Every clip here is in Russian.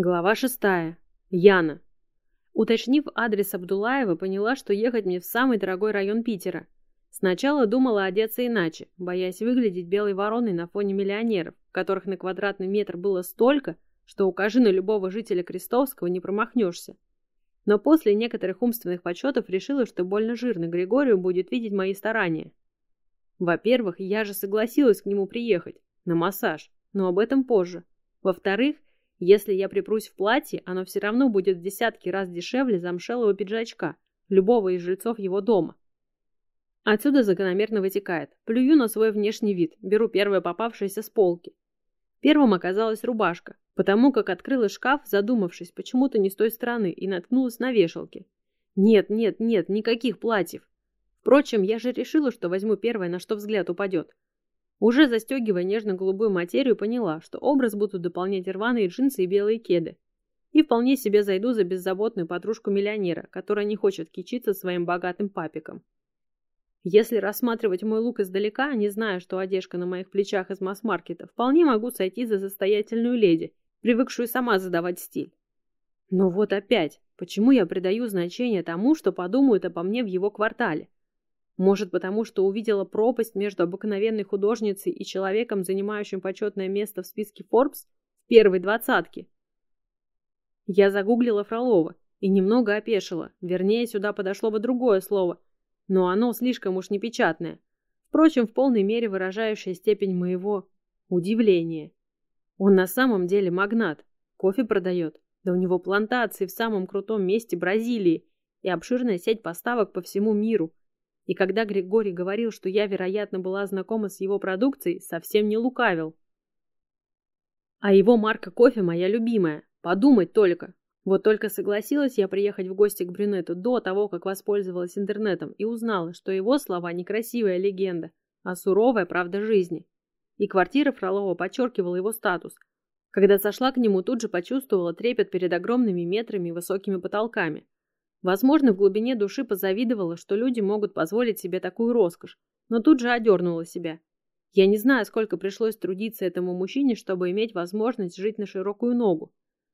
Глава шестая. Яна. Уточнив адрес Абдулаева, поняла, что ехать мне в самый дорогой район Питера. Сначала думала одеться иначе, боясь выглядеть белой вороной на фоне миллионеров, которых на квадратный метр было столько, что укажи на любого жителя Крестовского не промахнешься. Но после некоторых умственных подсчетов решила, что больно жирно Григорию будет видеть мои старания. Во-первых, я же согласилась к нему приехать, на массаж, но об этом позже. Во-вторых, если я припрусь в платье, оно все равно будет в десятки раз дешевле замшелого пиджачка, любого из жильцов его дома. Отсюда закономерно вытекает. Плюю на свой внешний вид, беру первое попавшееся с полки. Первым оказалась рубашка, потому как открыла шкаф, задумавшись почему-то не с той стороны, и наткнулась на вешалки. Нет, нет, нет, никаких платьев. Впрочем, я же решила, что возьму первое, на что взгляд упадет. Уже застегивая нежно-голубую материю, поняла, что образ будут дополнять рваные джинсы и белые кеды. И вполне себе зайду за беззаботную подружку миллионера, которая не хочет кичиться своим богатым папиком. Если рассматривать мой лук издалека, не зная, что одежка на моих плечах из масс-маркета, вполне могу сойти за состоятельную леди, привыкшую сама задавать стиль. Но вот опять, почему я придаю значение тому, что подумают обо мне в его квартале? Может, потому что увидела пропасть между обыкновенной художницей и человеком, занимающим почетное место в списке Forbes в первой двадцатке? Я загуглила Фролова и немного опешила. Вернее, сюда подошло бы другое слово, но оно слишком уж непечатное. Впрочем, в полной мере выражающее степень моего удивления. Он на самом деле магнат, кофе продает, да у него плантации в самом крутом месте Бразилии и обширная сеть поставок по всему миру – и когда Григорий говорил, что я, вероятно, была знакома с его продукцией, совсем не лукавил. А его марка кофе моя любимая. Подумать только. Вот только согласилась я приехать в гости к брюнету до того, как воспользовалась интернетом, и узнала, что его слова не красивая легенда, а суровая правда жизни. И квартира Фролова подчеркивала его статус. Когда сошла к нему, тут же почувствовала трепет перед огромными метрами и высокими потолками. Возможно, в глубине души позавидовала, что люди могут позволить себе такую роскошь, но тут же одернула себя. Я не знаю, сколько пришлось трудиться этому мужчине, чтобы иметь возможность жить на широкую ногу.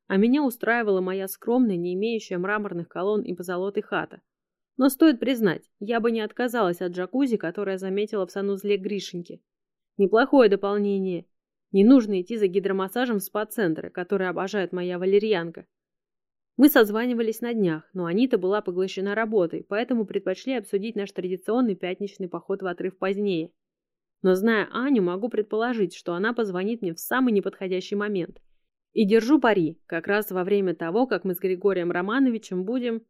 А меня устраивала моя скромная, не имеющая мраморных колонн и позолотой хата. Но стоит признать, я бы не отказалась от джакузи, которое заметила в санузле Гришеньки. Неплохое дополнение. Не нужно идти за гидромассажем в спа-центры, которые обожает моя валерьянка. Мы созванивались на днях, но Анита была поглощена работой, поэтому предпочли обсудить наш традиционный пятничный поход в отрыв позднее. Но зная Аню, могу предположить, что она позвонит мне в самый неподходящий момент. И держу пари, как раз во время того, как мы с Григорием Романовичем будем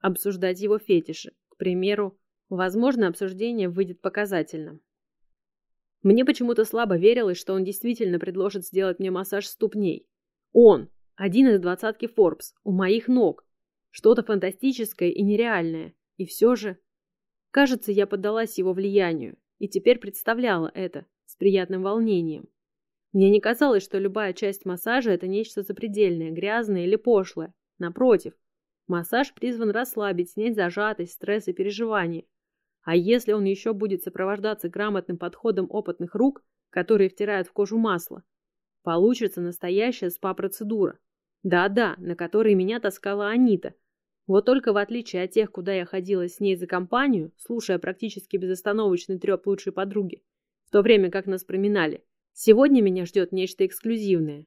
обсуждать его фетиши. К примеру, возможно, обсуждение выйдет показательным. Мне почему-то слабо верилось, что он действительно предложит сделать мне массаж ступней. Он, один из двадцатки Forbes, у моих ног. Что-то фантастическое и нереальное. И все же... Кажется, я поддалась его влиянию, и теперь представляла это с приятным волнением. Мне не казалось, что любая часть массажа – это нечто запредельное, грязное или пошлое. Напротив, массаж призван расслабить, снять зажатость, стресс и переживания. А если он еще будет сопровождаться грамотным подходом опытных рук, которые втирают в кожу масло, получится настоящая спа-процедура. Да-да, на которые меня таскала Анита. Вот только в отличие от тех, куда я ходила с ней за компанию, слушая практически безостановочный треп лучшей подруги, в то время как нас проминали, сегодня меня ждет нечто эксклюзивное.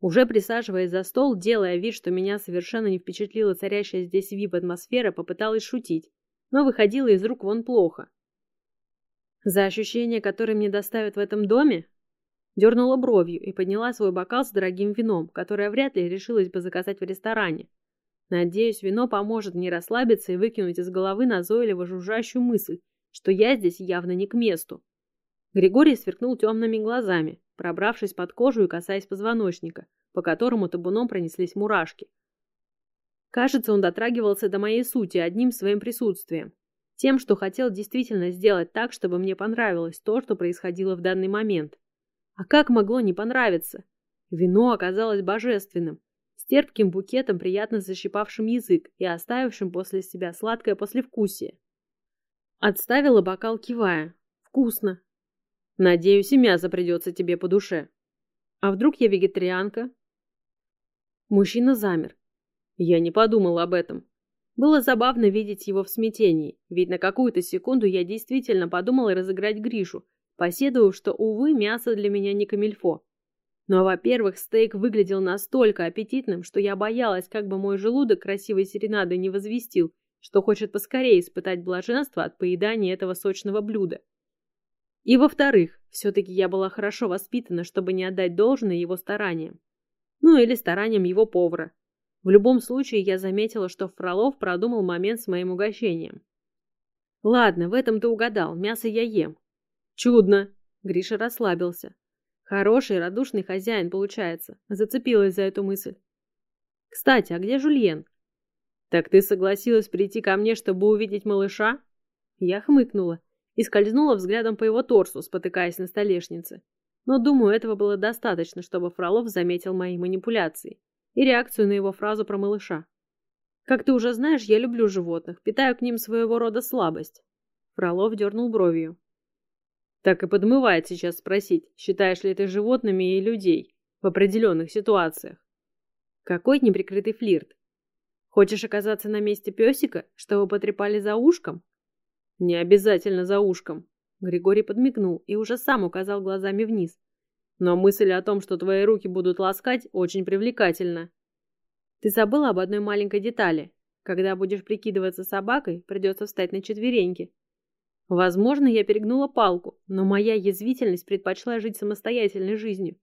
Уже присаживаясь за стол, делая вид, что меня совершенно не впечатлила царящая здесь вип-атмосфера, попыталась шутить, но выходила из рук вон плохо. За ощущения, которые мне доставят в этом доме, Дернула бровью и подняла свой бокал с дорогим вином, которое вряд ли решилась бы заказать в ресторане. Надеюсь, вино поможет мне расслабиться и выкинуть из головы назойливо жужжащую мысль, что я здесь явно не к месту. Григорий сверкнул темными глазами, пробравшись под кожу и касаясь позвоночника, по которому табуном пронеслись мурашки. Кажется, он дотрагивался до моей сути одним своим присутствием. Тем, что хотел действительно сделать так, чтобы мне понравилось то, что происходило в данный момент. А как могло не понравиться? Вино оказалось божественным, с терпким букетом, приятно защипавшим язык и оставившим после себя сладкое послевкусие. Отставила бокал, кивая. Вкусно. Надеюсь, и мясо придется тебе по душе. А вдруг я вегетарианка? Мужчина замер. Я не подумал об этом. Было забавно видеть его в смятении, ведь на какую-то секунду я действительно подумала разыграть Гришу, поседовав, что, увы, мясо для меня не камильфо. Но, во-первых, стейк выглядел настолько аппетитным, что я боялась, как бы мой желудок красивой серенадой не возвестил, что хочет поскорее испытать блаженство от поедания этого сочного блюда. И, во-вторых, все-таки я была хорошо воспитана, чтобы не отдать должное его стараниям. Ну или стараниям его повара. В любом случае, я заметила, что Фролов продумал момент с моим угощением. Ладно, в этом ты угадал, мясо я ем. Чудно. Гриша расслабился. Хороший, радушный хозяин, получается. Зацепилась за эту мысль. Кстати, а где Жульен? Так ты согласилась прийти ко мне, чтобы увидеть малыша? Я хмыкнула и скользнула взглядом по его торсу, спотыкаясь на столешнице. Но, думаю, этого было достаточно, чтобы Фролов заметил мои манипуляции и реакцию на его фразу про малыша. Как ты уже знаешь, я люблю животных, питаю к ним своего рода слабость. Фролов дернул бровью. Так и подмывает сейчас спросить, считаешь ли ты животными и людей в определенных ситуациях. Какой неприкрытый флирт. Хочешь оказаться на месте песика, чтобы потрепали за ушком? Не обязательно за ушком. Григорий подмигнул и уже сам указал глазами вниз. Но мысль о том, что твои руки будут ласкать, очень привлекательна. Ты забыла об одной маленькой детали. Когда будешь прикидываться собакой, придется встать на четвереньки. Возможно, я перегнула палку, но моя язвительность предпочла жить самостоятельной жизнью.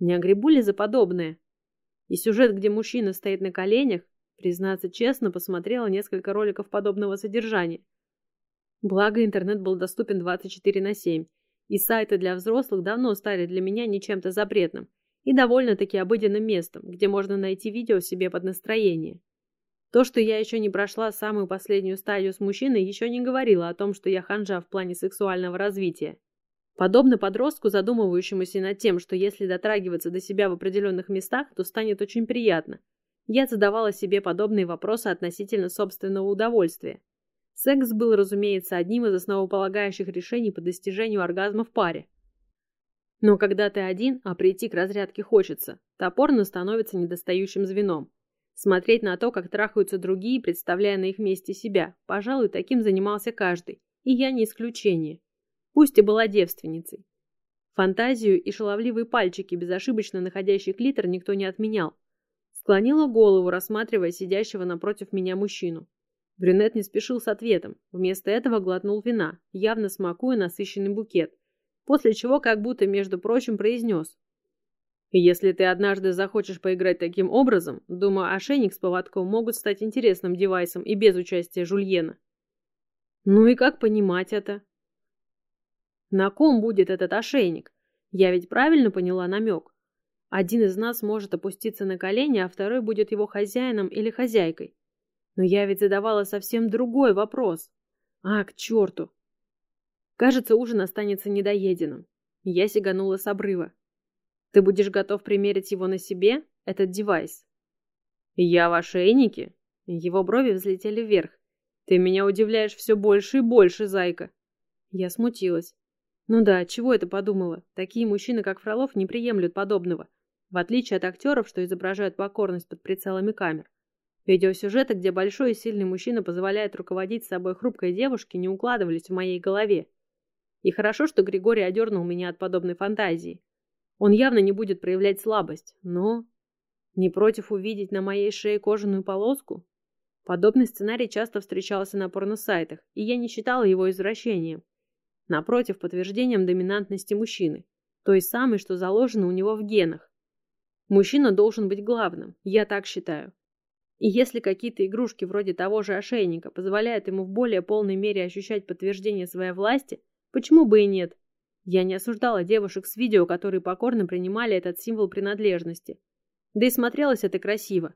Не огребу ли за подобное? И сюжет, где мужчина стоит на коленях, признаться честно, посмотрела несколько роликов подобного содержания. Благо, интернет был доступен 24 на 7, и сайты для взрослых давно стали для меня не чем-то запретным и довольно-таки обыденным местом, где можно найти видео себе под настроение. То, что я еще не прошла самую последнюю стадию с мужчиной, еще не говорило о том, что я ханжа в плане сексуального развития. Подобно подростку, задумывающемуся над тем, что если дотрагиваться до себя в определенных местах, то станет очень приятно. Я задавала себе подобные вопросы относительно собственного удовольствия. Секс был, разумеется, одним из основополагающих решений по достижению оргазма в паре. Но когда ты один, а прийти к разрядке хочется, топорно становится недостающим звеном. Смотреть на то, как трахаются другие, представляя на их месте себя, пожалуй, таким занимался каждый, и я не исключение. Пусть и была девственницей. Фантазию и шаловливые пальчики, безошибочно находящий клитор, никто не отменял. Склонила голову, рассматривая сидящего напротив меня мужчину. Брюнет не спешил с ответом, вместо этого глотнул вина, явно смакуя насыщенный букет, после чего как будто, между прочим, произнес если ты однажды захочешь поиграть таким образом, думаю, ошейник с поводком могут стать интересным девайсом и без участия Жульена. Ну и как понимать это? На ком будет этот ошейник? Я ведь правильно поняла намек. Один из нас может опуститься на колени, а второй будет его хозяином или хозяйкой. Но я ведь задавала совсем другой вопрос. А, к черту! Кажется, ужин останется недоеденным. Я сиганула с обрыва. Ты будешь готов примерить его на себе, этот девайс? Я в ошейнике? Его брови взлетели вверх. Ты меня удивляешь все больше и больше, зайка. Я смутилась. Ну да, чего это подумала? Такие мужчины, как Фролов, не приемлют подобного. В отличие от актеров, что изображают покорность под прицелами камер. Видеосюжеты, где большой и сильный мужчина позволяет руководить собой хрупкой девушке, не укладывались в моей голове. И хорошо, что Григорий одернул меня от подобной фантазии. Он явно не будет проявлять слабость, но... Не против увидеть на моей шее кожаную полоску? Подобный сценарий часто встречался на порносайтах, и я не считала его извращением. Напротив, подтверждением доминантности мужчины, той самой, что заложено у него в генах. Мужчина должен быть главным, я так считаю. И если какие-то игрушки вроде того же ошейника позволяют ему в более полной мере ощущать подтверждение своей власти, почему бы и нет? Я не осуждала девушек с видео, которые покорно принимали этот символ принадлежности. Да и смотрелось это красиво.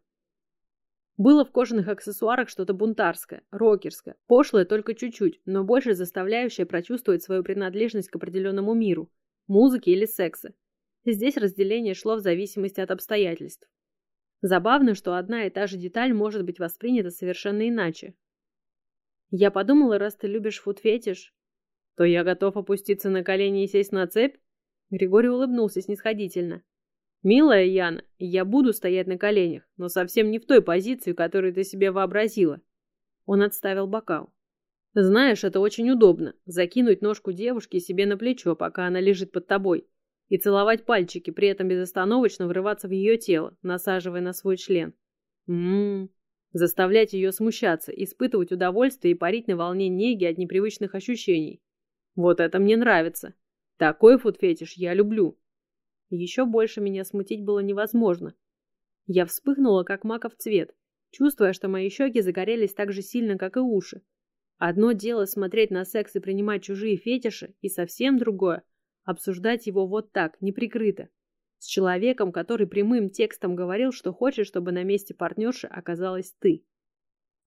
Было в кожаных аксессуарах что-то бунтарское, рокерское, пошлое только чуть-чуть, но больше заставляющее прочувствовать свою принадлежность к определенному миру, музыке или секса. Здесь разделение шло в зависимости от обстоятельств. Забавно, что одна и та же деталь может быть воспринята совершенно иначе. Я подумала, раз ты любишь фуд-фетиш, то я готов опуститься на колени и сесть на цепь? Григорий улыбнулся снисходительно. Милая Яна, я буду стоять на коленях, но совсем не в той позиции, которую ты себе вообразила. Он отставил бокал. Знаешь, это очень удобно – закинуть ножку девушки себе на плечо, пока она лежит под тобой, и целовать пальчики, при этом безостановочно врываться в ее тело, насаживая на свой член. Ммм, заставлять ее смущаться, испытывать удовольствие и парить на волне неги от непривычных ощущений. Вот это мне нравится. Такой фуд-фетиш я люблю. Еще больше меня смутить было невозможно. Я вспыхнула, как маков цвет, чувствуя, что мои щеки загорелись так же сильно, как и уши. Одно дело смотреть на секс и принимать чужие фетиши, и совсем другое — обсуждать его вот так, неприкрыто, с человеком, который прямым текстом говорил, что хочет, чтобы на месте партнерши оказалась ты.